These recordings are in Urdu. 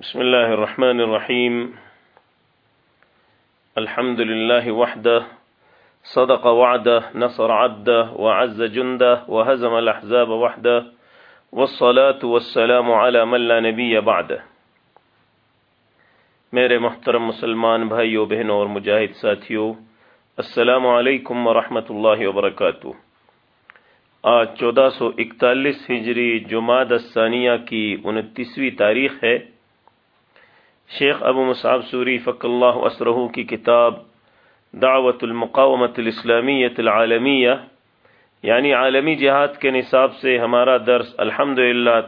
بسم الله الرحمن الرحيم. الحمد لله وحده، صدق وعده، نصر عبده، وعز جنده، وهزم الأحزاب وحده، والصلاة والسلام على من لا نبي بعده. میرے محترم مسلمان بھائیو، بہنوں اور مجاہد ساتھیو، السلام علیکم ورحمۃ اللہ وبرکاتہ. آج چودہ سو اکتالیس ہجری جماعت الثانیہ کی انتیسویں تاریخ ہے۔ شیخ ابو مصعب سوری فق اللہ اسرہ کی کتاب دعوت المقامت الاسلامیت العالمیہ یعنی عالمی جہاد کے نصاب سے ہمارا درس الحمد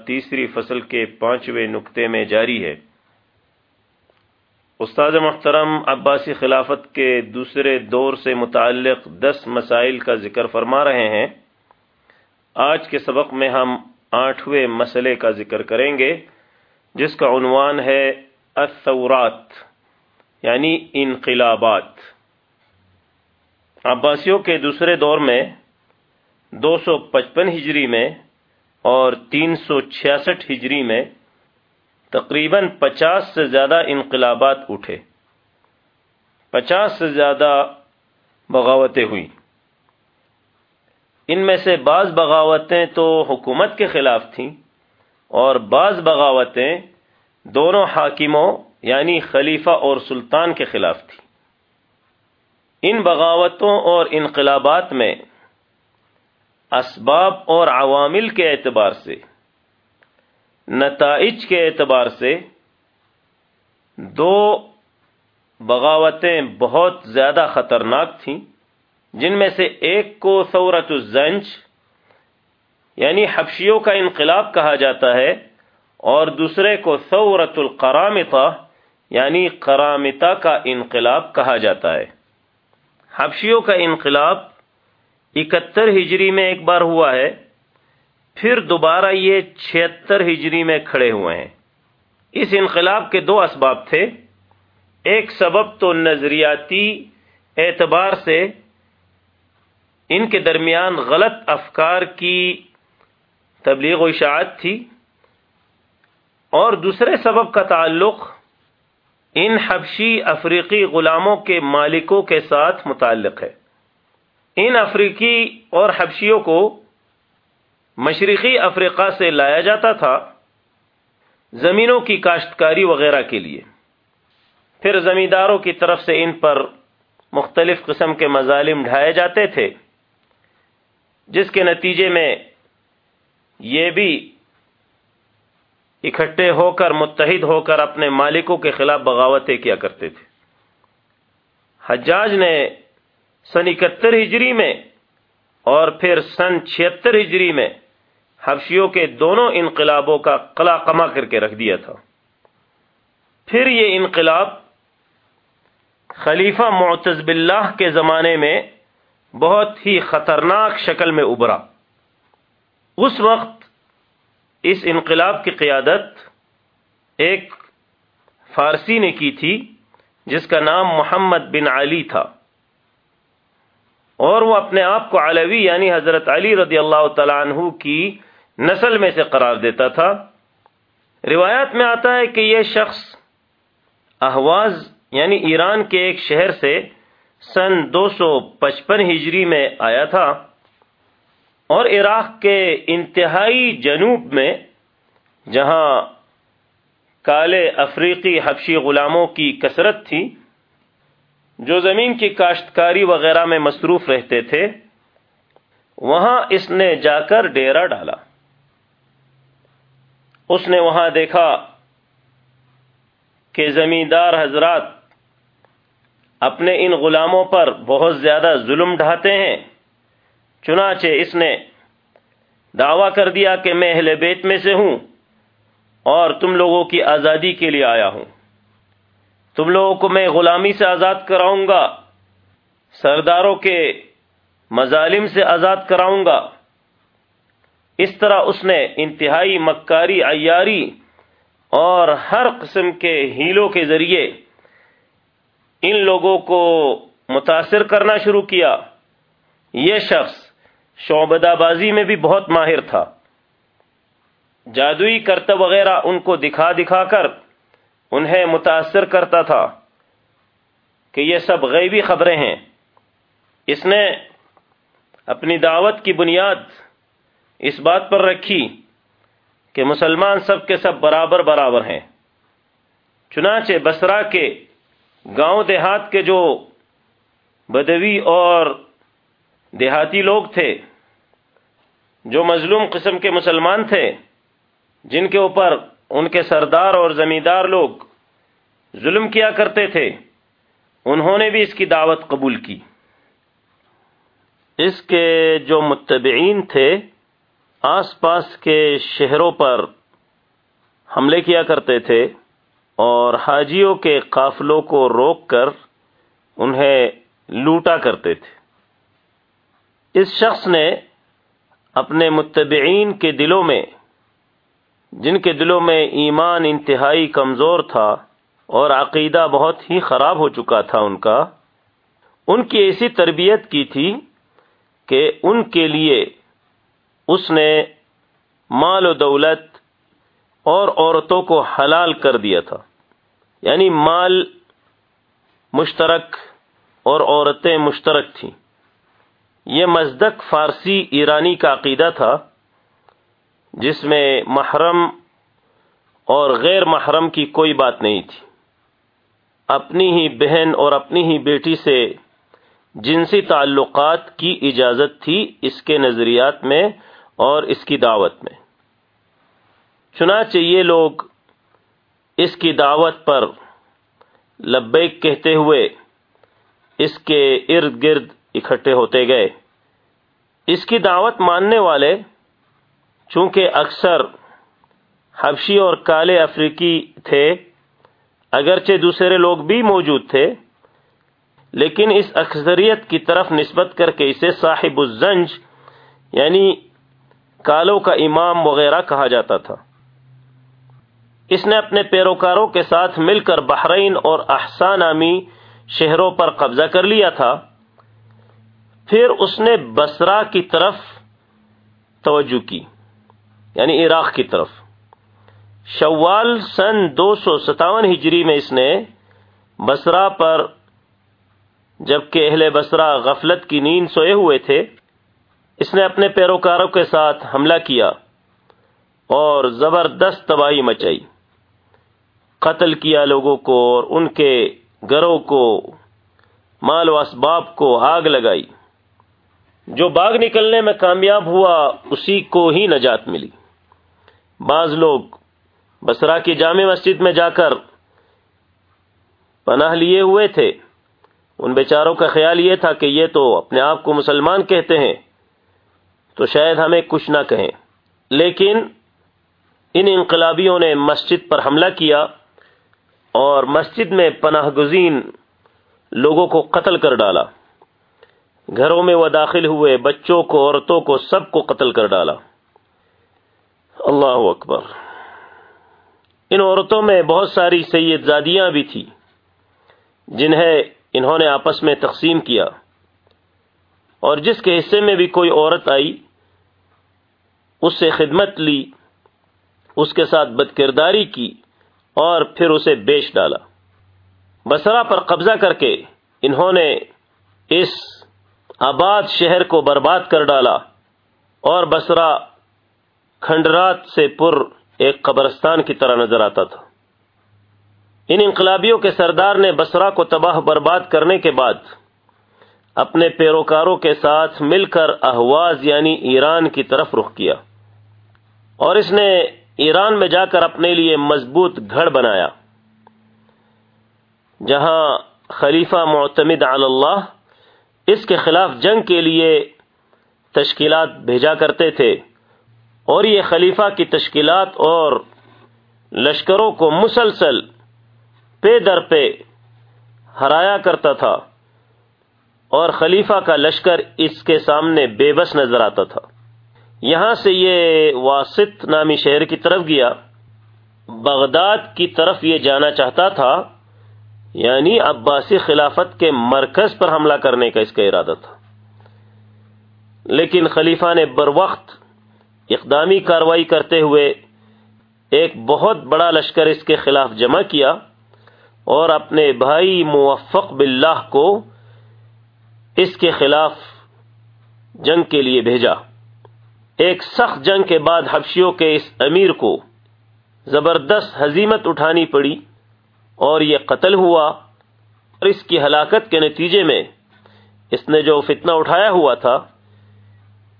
تیسری فصل کے پانچویں نقطے میں جاری ہے۔ استاد محترم، عباسی خلافت کے دوسرے دور سے متعلق دس مسائل کا ذکر فرما رہے ہیں۔ آج کے سبق میں ہم آٹھویں مسئلے کا ذکر کریں گے، جس کا عنوان ہے الثورات یعنی انقلابات۔ عباسیوں کے دوسرے دور میں دو سو پچپن ہجری میں اور تین سو چھیاسٹھ ہجری میں تقریباً پچاس سے زیادہ انقلابات اٹھے۔ پچاس سے زیادہ بغاوتیں ہوئیں۔ ان میں سے بعض بغاوتیں تو حکومت کے خلاف تھیں اور بعض بغاوتیں دونوں حاکموں یعنی خلیفہ اور سلطان کے خلاف تھی۔ ان بغاوتوں اور انقلابات میں اسباب اور عوامل کے اعتبار سے، نتائج کے اعتبار سے دو بغاوتیں بہت زیادہ خطرناک تھیں، جن میں سے ایک کو ثورت الزنج یعنی حبشیوں کا انقلاب کہا جاتا ہے اور دوسرے کو ثورت القرامتا یعنی کرامتا کا انقلاب کہا جاتا ہے۔ حبشیوں کا انقلاب اکہتر ہجری میں ایک بار ہوا ہے، پھر دوبارہ یہ چھہتر ہجری میں کھڑے ہوئے ہیں۔ اس انقلاب کے دو اسباب تھے۔ ایک سبب تو نظریاتی اعتبار سے ان کے درمیان غلط افکار کی تبلیغ و اشاعت تھی۔ اور دوسرے سبب کا تعلق ان حبشی افریقی غلاموں کے مالکوں کے ساتھ متعلق ہے۔ ان افریقی اور حبشیوں کو مشرقی افریقہ سے لایا جاتا تھا زمینوں کی کاشتکاری وغیرہ کے لیے۔ پھر زمینداروں کی طرف سے ان پر مختلف قسم کے مظالم ڈھائے جاتے تھے، جس کے نتیجے میں یہ بھی اکٹھے ہو کر، متحد ہو کر اپنے مالکوں کے خلاف بغاوتیں کیا کرتے تھے۔ حجاج نے سن اکہتر ہجری میں اور پھر سن چھتر ہجری میں حفشیوں کے دونوں انقلابوں کا قلع کما کر کے رکھ دیا تھا۔ پھر یہ انقلاب خلیفہ معتز باللہ کے زمانے میں بہت ہی خطرناک شکل میں ابھرا۔ اس وقت اس انقلاب کی قیادت ایک فارسی نے کی تھی، جس کا نام محمد بن علی تھا۔ اور وہ اپنے آپ کو علوی یعنی حضرت علی رضی اللہ تعالیٰ عنہ کی نسل میں سے قرار دیتا تھا۔ روایات میں آتا ہے کہ یہ شخص احواز یعنی ایران کے ایک شہر سے سن دو سو پچپن ہجری میں آیا تھا۔ اور عراق کے انتہائی جنوب میں، جہاں کالے افریقی حبشی غلاموں کی کثرت تھی، جو زمین کی کاشتکاری وغیرہ میں مصروف رہتے تھے، وہاں اس نے جا کر ڈیرا ڈالا۔ اس نے وہاں دیکھا کہ زمیندار حضرات اپنے ان غلاموں پر بہت زیادہ ظلم ڈھاتے ہیں۔ چنانچہ اس نے دعویٰ کر دیا کہ میں اہل بیت میں سے ہوں اور تم لوگوں کی آزادی کے لیے آیا ہوں۔ تم لوگوں کو میں غلامی سے آزاد کراؤں گا، سرداروں کے مظالم سے آزاد کراؤں گا۔ اس طرح اس نے انتہائی مکاری، عیاری اور ہر قسم کے ہیلوں کے ذریعے ان لوگوں کو متاثر کرنا شروع کیا۔ یہ شخص شعبدہ بازی میں بھی بہت ماہر تھا۔ جادوئی کرتب وغیرہ ان کو دکھا دکھا کر انہیں متاثر کرتا تھا کہ یہ سب غیبی خبریں ہیں۔ اس نے اپنی دعوت کی بنیاد اس بات پر رکھی کہ مسلمان سب کے سب برابر برابر ہیں۔ چنانچہ بسرا کے گاؤں دیہات کے جو بدوی اور دیہاتی لوگ تھے، جو مظلوم قسم کے مسلمان تھے، جن کے اوپر ان کے سردار اور زمیندار لوگ ظلم کیا کرتے تھے، انہوں نے بھی اس کی دعوت قبول کی۔ اس کے جو متبعین تھے، آس پاس کے شہروں پر حملے کیا کرتے تھے اور حاجیوں کے قافلوں کو روک کر انہیں لوٹا کرتے تھے۔ اس شخص نے اپنے متبعین کے دلوں میں، جن کے دلوں میں ایمان انتہائی کمزور تھا اور عقیدہ بہت ہی خراب ہو چکا تھا ان کا، ان کی ایسی تربیت کی تھی کہ ان کے لیے اس نے مال و دولت اور عورتوں کو حلال کر دیا تھا۔ یعنی مال مشترک اور عورتیں مشترک تھیں۔ یہ مزدک فارسی ایرانی کا عقیدہ تھا، جس میں محرم اور غیر محرم کی کوئی بات نہیں تھی۔ اپنی ہی بہن اور اپنی ہی بیٹی سے جنسی تعلقات کی اجازت تھی اس کے نظریات میں اور اس کی دعوت میں۔ چنانچہ یہ لوگ اس کی دعوت پر لبیک کہتے ہوئے اس کے ارد گرد اکٹھے ہوتے گئے۔ اس کی دعوت ماننے والے، چونکہ اکثر حبشی اور کالے افریقی تھے، اگرچہ دوسرے لوگ بھی موجود تھے، لیکن اس اکثریت کی طرف نسبت کر کے اسے صاحب الزنج یعنی کالوں کا امام وغیرہ کہا جاتا تھا۔ اس نے اپنے پیروکاروں کے ساتھ مل کر بحرین اور احسان آمی شہروں پر قبضہ کر لیا تھا۔ پھر اس نے بسرا کی طرف توجہ کی یعنی عراق کی طرف۔ شوال سن دو سو ستاون ہجری میں اس نے بسرا پر، جبکہ اہل بسرا غفلت کی نیند سوئے ہوئے تھے، اس نے اپنے پیروکاروں کے ساتھ حملہ کیا اور زبردست تباہی مچائی۔ قتل کیا لوگوں کو اور ان کے گھروں کو، مال و اسباب کو آگ لگائی۔ جو باغ نکلنے میں کامیاب ہوا، اسی کو ہی نجات ملی۔ بعض لوگ بسرا کی جامع مسجد میں جا کر پناہ لیے ہوئے تھے۔ ان بیچاروں کا خیال یہ تھا کہ یہ تو اپنے آپ کو مسلمان کہتے ہیں، تو شاید ہمیں کچھ نہ کہیں۔ لیکن ان انقلابیوں نے مسجد پر حملہ کیا اور مسجد میں پناہ گزین لوگوں کو قتل کر ڈالا۔ گھروں میں وہ داخل ہوئے، بچوں کو، عورتوں کو سب کو قتل کر ڈالا۔ اللہ اکبر۔ ان عورتوں میں بہت ساری سید زادیاں بھی تھی جنہیں انہوں نے آپس میں تقسیم کیا۔ اور جس کے حصے میں بھی کوئی عورت آئی، اس سے خدمت لی، اس کے ساتھ بد کرداری کی اور پھر اسے بیچ ڈالا۔ بسرا پر قبضہ کر کے انہوں نے اس آباد شہر کو برباد کر ڈالا اور بسرا کھنڈرات سے پر ایک قبرستان کی طرح نظر آتا تھا۔ ان انقلابیوں کے سردار نے بسرا کو تباہ برباد کرنے کے بعد اپنے پیروکاروں کے ساتھ مل کر احواز یعنی ایران کی طرف رخ کیا اور اس نے ایران میں جا کر اپنے لیے مضبوط گھڑ بنایا، جہاں خلیفہ معتمد علی اللہ اس کے خلاف جنگ کے لیے تشکیلات بھیجا کرتے تھے اور یہ خلیفہ کی تشکیلات اور لشکروں کو مسلسل پے در پہ ہرایا کرتا تھا اور خلیفہ کا لشکر اس کے سامنے بے بس نظر آتا تھا۔ یہاں سے یہ واسط نامی شہر کی طرف گیا۔ بغداد کی طرف یہ جانا چاہتا تھا۔ یعنی عباسی خلافت کے مرکز پر حملہ کرنے کا اس کا ارادہ تھا۔ لیکن خلیفہ نے بر وقت اقدامی کاروائی کرتے ہوئے ایک بہت بڑا لشکر اس کے خلاف جمع کیا اور اپنے بھائی موفق باللہ کو اس کے خلاف جنگ کے لیے بھیجا۔ ایک سخت جنگ کے بعد حبشیوں کے اس امیر کو زبردست حزیمت اٹھانی پڑی۔ اور یہ قتل ہوا اور اس کی ہلاکت کے نتیجے میں اس نے جو فتنہ اٹھایا ہوا تھا،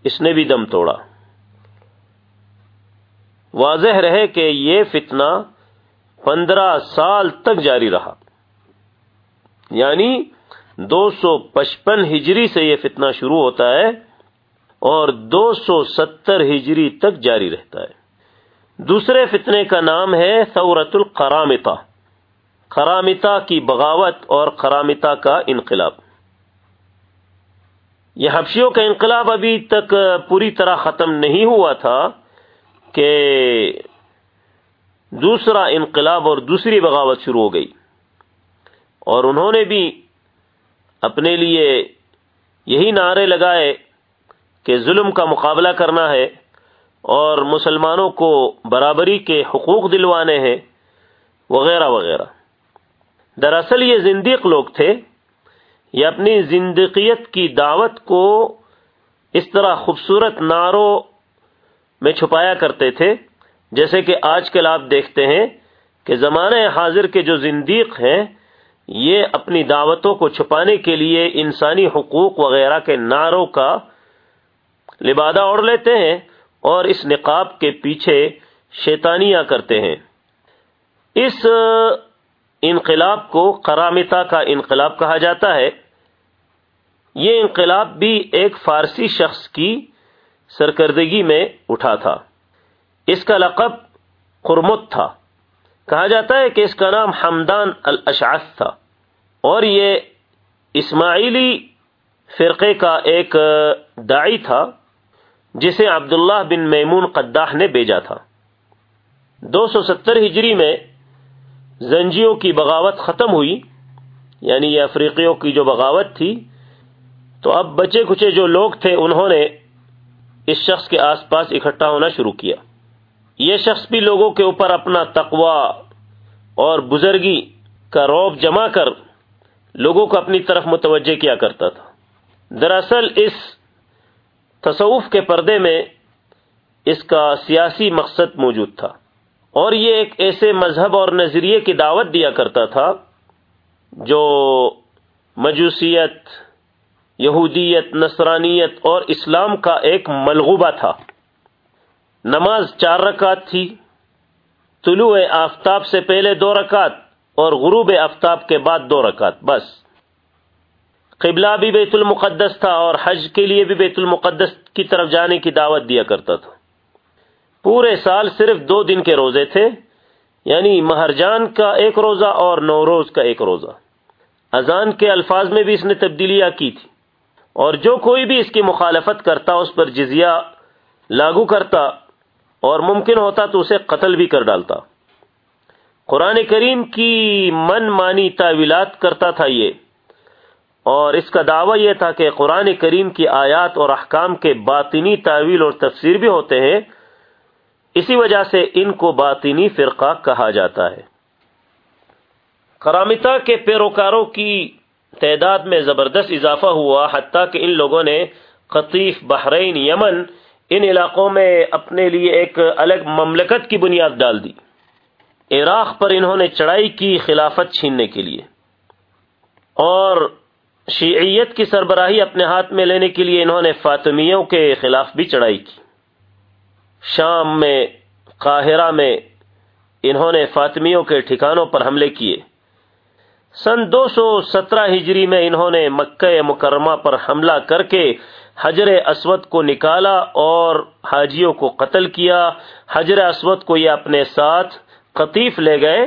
اس نے بھی دم توڑا۔ واضح رہے کہ یہ فتنہ پندرہ سال تک جاری رہا۔ یعنی دو سو پچپن ہجری سے یہ فتنہ شروع ہوتا ہے اور دو سو ستر ہجری تک جاری رہتا ہے۔ دوسرے فتنے کا نام ہے سورت القرامتا خرامتا کی بغاوت اور خرامتا کا انقلاب۔ یہ حبشیوں کا انقلاب ابھی تک پوری طرح ختم نہیں ہوا تھا کہ دوسرا انقلاب اور دوسری بغاوت شروع ہو گئی۔ اور انہوں نے بھی اپنے لیے یہی نعرے لگائے کہ ظلم کا مقابلہ کرنا ہے اور مسلمانوں کو برابری کے حقوق دلوانے ہیں، وغیرہ وغیرہ۔ دراصل یہ زندیق لوگ تھے، یہ اپنی زندقیت کی دعوت کو اس طرح خوبصورت نعروں میں چھپایا کرتے تھے، جیسے کہ آج کل آپ دیکھتے ہیں کہ زمانہ حاضر کے جو زندیق ہیں، یہ اپنی دعوتوں کو چھپانے کے لیے انسانی حقوق وغیرہ کے نعروں کا لبادہ اوڑھ لیتے ہیں اور اس نقاب کے پیچھے شیطانیاں کرتے ہیں۔ اس انقلاب کو کرامتا کا انقلاب کہا جاتا ہے۔ یہ انقلاب بھی ایک فارسی شخص کی سرکردگی میں اٹھا تھا۔ اس کا لقب قرمت تھا۔ کہا جاتا ہے کہ اس کا نام حمدان الاشعث تھا۔ اور یہ اسماعیلی فرقے کا ایک دائی تھا، جسے عبداللہ بن میمون قداح نے بیجا تھا۔ دو سو ستر ہجری میں زنجیوں کی بغاوت ختم ہوئی یعنی یہ افریقیوں کی جو بغاوت تھی، تو اب بچے کچے جو لوگ تھے، انہوں نے اس شخص کے آس پاس اکٹھا ہونا شروع کیا۔ یہ شخص بھی لوگوں کے اوپر اپنا تقوا اور بزرگی کا روب جمع کر لوگوں کو اپنی طرف متوجہ کیا کرتا تھا۔ دراصل اس تصوف کے پردے میں اس کا سیاسی مقصد موجود تھا۔ اور یہ ایک ایسے مذہب اور نظریے کی دعوت دیا کرتا تھا جو مجوسیت، یہودیت، نصرانیت اور اسلام کا ایک ملغوبہ تھا۔ نماز چار رکعت تھی، طلوع آفتاب سے پہلے دو رکعت اور غروب آفتاب کے بعد دو رکعت، بس۔ قبلہ بھی بیت المقدس تھا اور حج کے لیے بھی بیت المقدس کی طرف جانے کی دعوت دیا کرتا تھا۔ پورے سال صرف دو دن کے روزے تھے یعنی مہرجان کا ایک روزہ اور نوروز کا ایک روزہ۔ اذان کے الفاظ میں بھی اس نے تبدیلیاں کی تھی۔ اور جو کوئی بھی اس کی مخالفت کرتا، اس پر جزیہ لاگو کرتا اور ممکن ہوتا تو اسے قتل بھی کر ڈالتا۔ قرآن کریم کی من مانی تعویلات کرتا تھا یہ۔ اور اس کا دعویٰ یہ تھا کہ قرآن کریم کی آیات اور احکام کے باطنی تعویل اور تفسیر بھی ہوتے ہیں۔ اسی وجہ سے ان کو باطنی فرقہ کہا جاتا ہے۔ کرامتا کے پیروکاروں کی تعداد میں زبردست اضافہ ہوا، حتیٰ کہ ان لوگوں نے قطیف، بحرین، یمن، ان علاقوں میں اپنے لیے ایک الگ مملکت کی بنیاد ڈال دی۔ عراق پر انہوں نے چڑھائی کی خلافت چھیننے کے لیے۔ اور شیعیت کی سربراہی اپنے ہاتھ میں لینے کے لیے انہوں نے فاطمیوں کے خلاف بھی چڑھائی کی۔ شام میں، قاہرہ میں انہوں نے فاطمیوں کے ٹھکانوں پر حملے کیے۔ سن دو سو سترہ ہجری میں انہوں نے مکہ مکرمہ پر حملہ کر کے حجر اسود کو نکالا اور حاجیوں کو قتل کیا۔ حجر اسود کو یہ اپنے ساتھ قطیف لے گئے،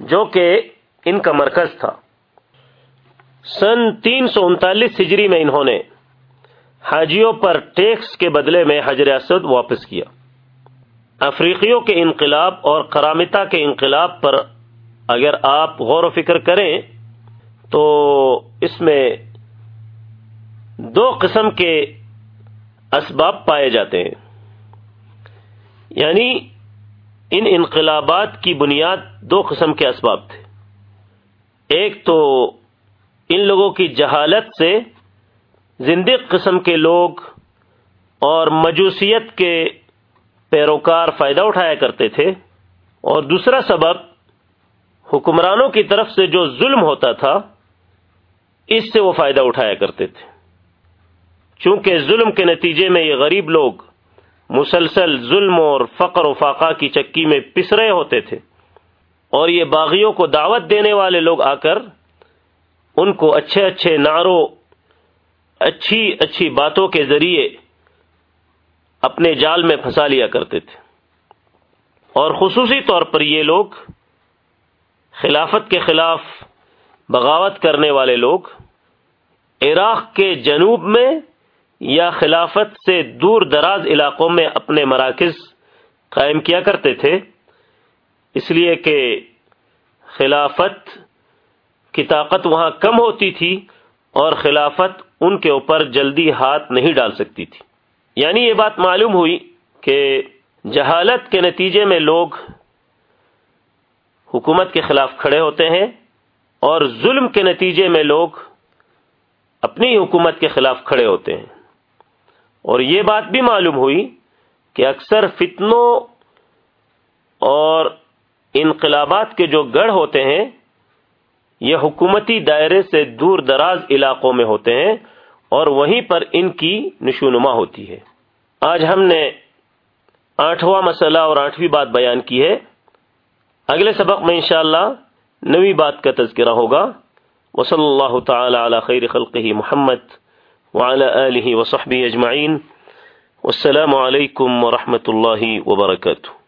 جو کہ ان کا مرکز تھا۔ سن تین سو انتالیس ہجری میں انہوں نے حاجیوں پر ٹیکس کے بدلے میں حجر اسود واپس کیا۔ افریقیوں کے انقلاب اور کرامتا کے انقلاب پر اگر آپ غور و فکر کریں تو اس میں دو قسم کے اسباب پائے جاتے ہیں۔ یعنی ان انقلابات کی بنیاد دو قسم کے اسباب تھے۔ ایک تو ان لوگوں کی جہالت سے زندق قسم کے لوگ اور مجوسیت کے پیروکار فائدہ اٹھایا کرتے تھے اور دوسرا سبب حکمرانوں کی طرف سے جو ظلم ہوتا تھا، اس سے وہ فائدہ اٹھایا کرتے تھے۔ چونکہ ظلم کے نتیجے میں یہ غریب لوگ مسلسل ظلم اور فقر و فاقہ کی چکی میں پس رہے ہوتے تھے اور یہ باغیوں کو دعوت دینے والے لوگ آ کر ان کو اچھے اچھے نعروں اچھی اچھی باتوں کے ذریعے اپنے جال میں پھنسا لیا کرتے تھے۔ اور خصوصی طور پر یہ لوگ خلافت کے خلاف بغاوت کرنے والے لوگ عراق کے جنوب میں یا خلافت سے دور دراز علاقوں میں اپنے مراکز قائم کیا کرتے تھے۔ اس لیے کہ خلافت کی طاقت وہاں کم ہوتی تھی اور خلافت ان کے اوپر جلدی ہاتھ نہیں ڈال سکتی تھی۔ یعنی یہ بات معلوم ہوئی کہ جہالت کے نتیجے میں لوگ حکومت کے خلاف کھڑے ہوتے ہیں اور ظلم کے نتیجے میں لوگ اپنی حکومت کے خلاف کھڑے ہوتے ہیں۔ اور یہ بات بھی معلوم ہوئی کہ اکثر فتنوں اور انقلابات کے جو گڑھ ہوتے ہیں، یہ حکومتی دائرے سے دور دراز علاقوں میں ہوتے ہیں۔ اور وہیں پر ان کی نشونما ہوتی ہے۔ آج ہم نے آٹھواں مسئلہ اور آٹھویں بات بیان کی ہے۔ اگلے سبق میں انشاءاللہ نوی بات کا تذکرہ ہوگا۔ وصلی اللہ تعالی علی خیر خلقہ محمد وعلى آلہ وصحبہ اجمعین۔ والسلام علیکم ورحمۃ اللہ وبرکاتہ۔